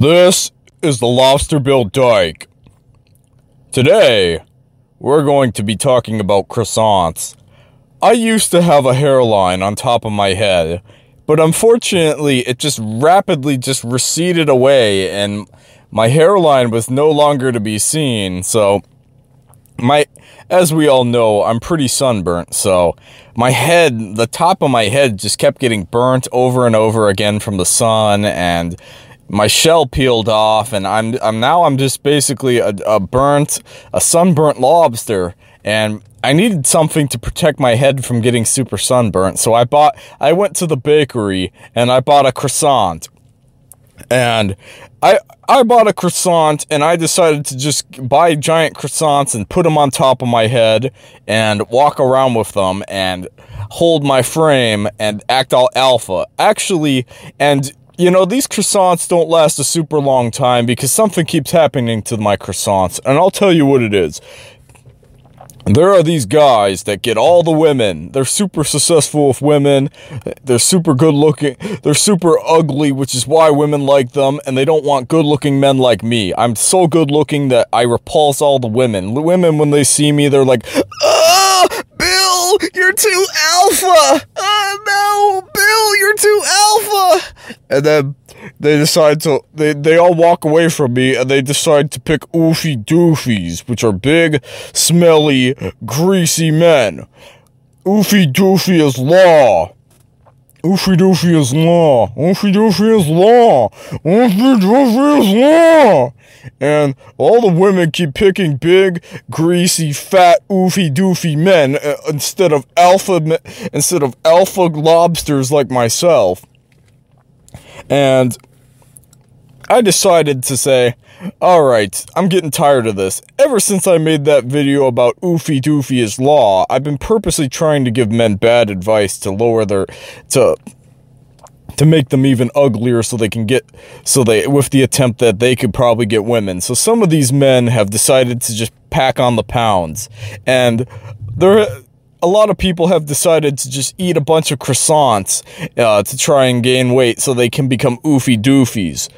This is the Lobster Bill Dyke. Today, we're going to be talking about croissants. I used to have a hairline on top of my head, but unfortunately, it just rapidly just receded away and my hairline was no longer to be seen, so my as we all know, I'm pretty sunburnt, so my head, the top of my head just kept getting burnt over and over again from the sun and my shell peeled off and I'm I'm now I'm just basically a, a burnt a sunburnt lobster and I needed something to protect my head from getting super sunburnt so I bought I went to the bakery and I bought a croissant and I I bought a croissant and I decided to just buy giant croissants and put them on top of my head and walk around with them and hold my frame and act all alpha. Actually, and you know, these croissants don't last a super long time because something keeps happening to my croissants, and I'll tell you what it is. There are these guys that get all the women. They're super successful with women. They're super good looking. They're super ugly, which is why women like them, and they don't want good looking men like me. I'm so good looking that I repulse all the women. Women, when they see me, they're like, you're too alpha. Ah, no, Bill, you're too alpha. And then they decide to, they, they all walk away from me and they decide to pick oofy doofies, which are big, smelly, greasy men. Oofy doofy is law. Oofy doofy is law. Oofy doofy is law. Oofy doofy is law. And all the women keep picking big, greasy, fat, oofy doofy men uh, instead of alpha instead of alpha lobsters like myself. And I decided to say, alright, I'm getting tired of this. Ever since I made that video about Oofy Doofy is law, I've been purposely trying to give men bad advice to lower their, to, to make them even uglier so they can get, so they, with the attempt that they could probably get women. So some of these men have decided to just pack on the pounds. And there, a lot of people have decided to just eat a bunch of croissants uh, to try and gain weight so they can become oofy doofies.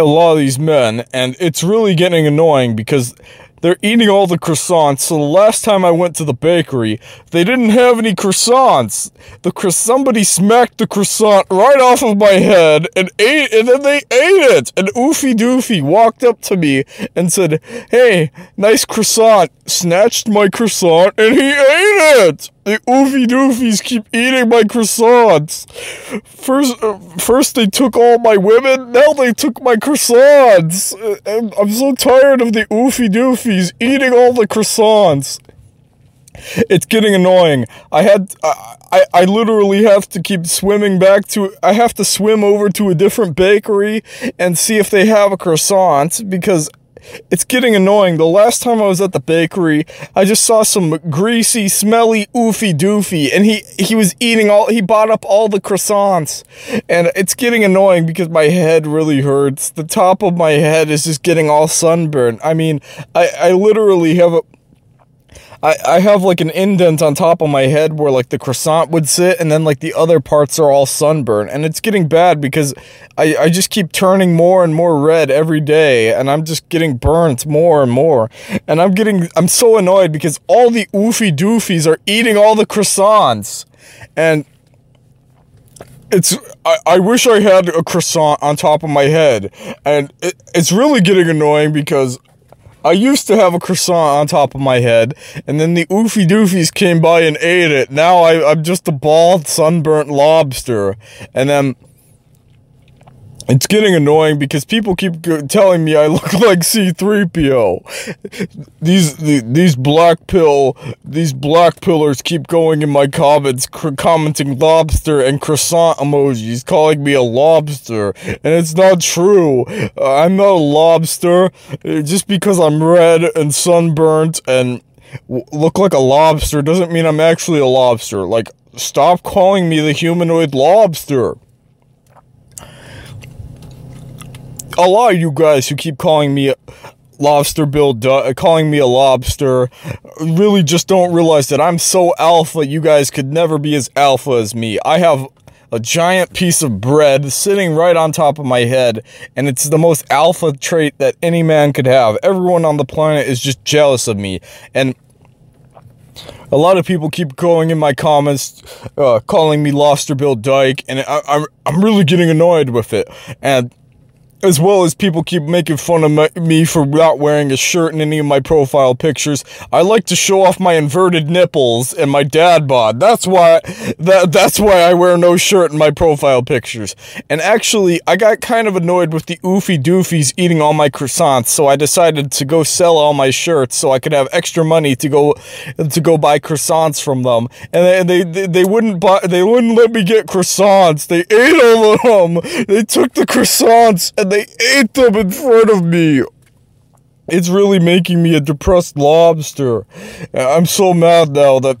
A lot of these men, and it's really getting annoying because they're eating all the croissants. So the last time I went to the bakery, they didn't have any croissants. The cro Somebody smacked the croissant right off of my head and ate, and then they ate it. And Oofy Doofy walked up to me and said, "Hey, nice croissant." Snatched my croissant and he ate it. The oofy doofies keep eating my croissants. First, uh, first they took all my women, now they took my croissants. And I'm so tired of the oofy doofies eating all the croissants. It's getting annoying. I had, I, I literally have to keep swimming back to, I have to swim over to a different bakery and see if they have a croissant because it's getting annoying. The last time I was at the bakery, I just saw some greasy, smelly, oofy doofy, and he, he was eating all, he bought up all the croissants. And it's getting annoying because my head really hurts. The top of my head is just getting all sunburned. I mean, I, I literally have a, I, I have like an indent on top of my head where like the croissant would sit and then like the other parts are all sunburned and it's getting bad because I, I just keep turning more and more red every day and I'm just getting burnt more and more and I'm getting I'm so annoyed because all the oofy doofies are eating all the croissants and it's I, I wish I had a croissant on top of my head and it, it's really getting annoying because I used to have a croissant on top of my head, and then the oofy doofies came by and ate it. Now I, I'm just a bald, sunburnt lobster. And then it's getting annoying because people keep telling me I look like C-3PO. These these black pill these black pillers keep going in my comments commenting lobster and croissant emojis calling me a lobster and it's not true. Uh, I'm not a lobster just because I'm red and sunburnt and look like a lobster doesn't mean I'm actually a lobster. Like stop calling me the humanoid lobster. A lot of you guys who keep calling me lobster bill uh, calling me a lobster really just don't realize that I'm so alpha you guys could never be as alpha as me. I have a giant piece of bread sitting right on top of my head, and it's the most alpha trait that any man could have. Everyone on the planet is just jealous of me, and a lot of people keep going in my comments, uh, calling me Lobster Bill Dyke, and I, I'm I'm really getting annoyed with it. And as well as people keep making fun of my, me for not wearing a shirt in any of my profile pictures. I like to show off my inverted nipples and my dad bod. That's why that that's why I wear no shirt in my profile pictures. And actually, I got kind of annoyed with the oofy doofies eating all my croissants, so I decided to go sell all my shirts so I could have extra money to go to go buy croissants from them. And they they, they wouldn't buy they wouldn't let me get croissants. They ate all of them. They took the croissants and they ate them in front of me. It's really making me a depressed lobster. I'm so mad now that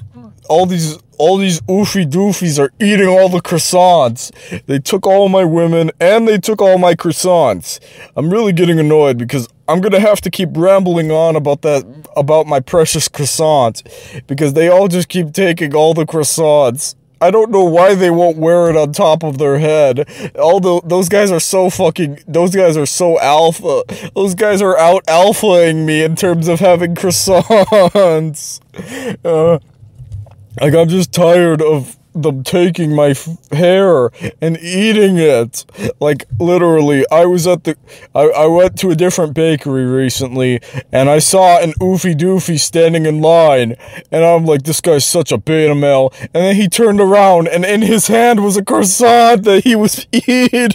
all these all these oofy doofies are eating all the croissants. They took all my women and they took all my croissants. I'm really getting annoyed because I'm gonna have to keep rambling on about that about my precious croissants because they all just keep taking all the croissants. I don't know why they won't wear it on top of their head. Although those guys are so fucking, those guys are so alpha. Those guys are out alphaing me in terms of having croissants. Uh, like I'm just tired of them taking my hair and eating it. Like literally, I was at the, I, I went to a different bakery recently and I saw an oofy doofy standing in line and I'm like, this guy's such a beta male. And then he turned around and in his hand was a croissant that he was eating.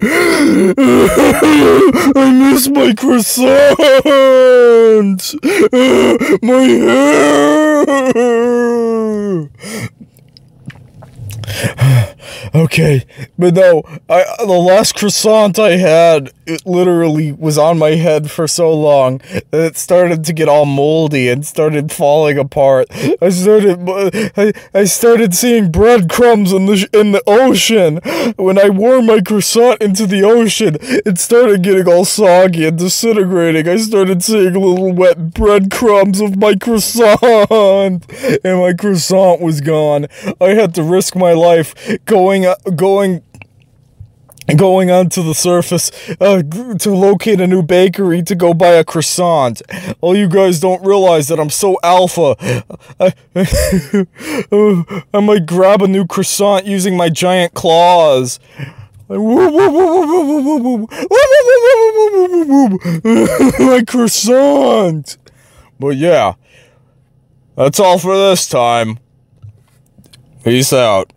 I miss my croissant. my hair. okay, but no, I the last croissant I had, it literally was on my head for so long that it started to get all moldy and started falling apart. I started, I, I started seeing breadcrumbs in the in the ocean. When I wore my croissant into the ocean, it started getting all soggy and disintegrating. I started seeing little wet breadcrumbs of my croissant, and my croissant was gone. I had to risk my life going going going onto the surface uh, to locate a new bakery to go buy a croissant. All you guys don't realize that I'm so alpha. I, I might grab a new croissant using my giant claws. my croissant. But yeah, that's all for this time. Peace out.